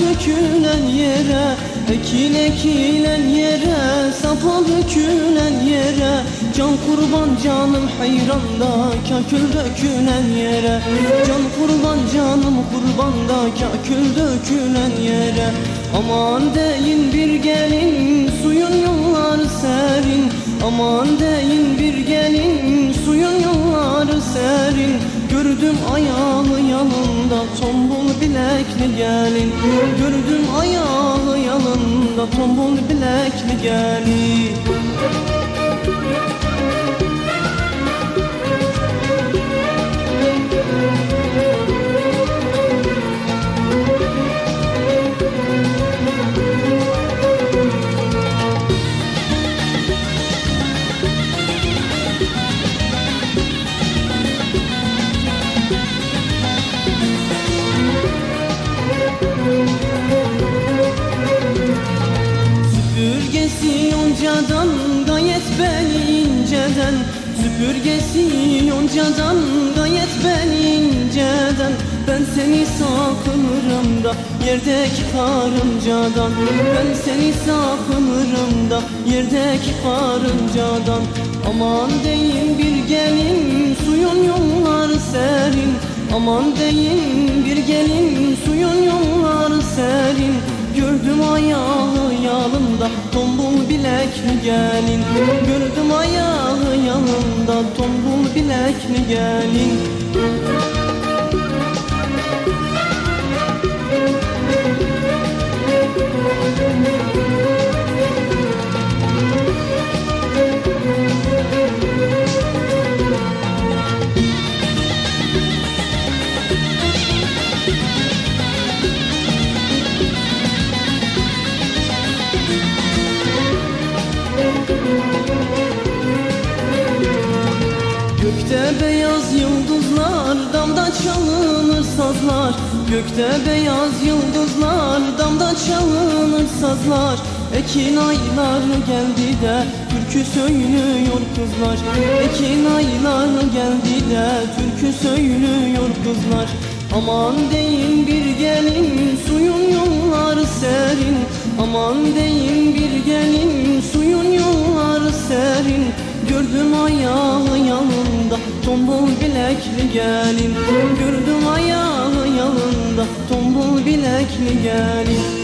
dökülen yere Ekin ekilen yere Sapa dökülen yere Can kurban canım hayranda Kakül dökülen yere. Can kurban canım kurbanda Kakül dökülen yere. Aman deyin bir gelin Suyun yolları serin. Aman deyin Gördüm ayağı yanında tombul bilekli gelin. Gördüm ayağı yanında tombul bilekli gelin inceden Süpürgesi yoncadan gayet beni inceden. Ben seni sakınırım da yerdeki karıncadan. Ben seni sakınırım da yerdeki karıncadan. Aman deyin bir gelin suyun yolları serin. Aman deyin bir gelin suyun yolları serin. Gördüm ayağı yalında tombul bilekli gelin? Gördüm ayağı yanında tombul bilekli gelin çalınır sazlar. Gökte beyaz yıldızlar damda çalınır sazlar. Ekin ayları geldi de türkü söylüyor kızlar. Ekin ayları geldi de türkü söylüyor kızlar. Aman deyin bir gelin suyun yolları serin. Aman deyin bir gelin suyun yolları serin. Gördüm ayağı tombul bilekli gelin? Gördüm ayağı yanında tombul bilekli gelin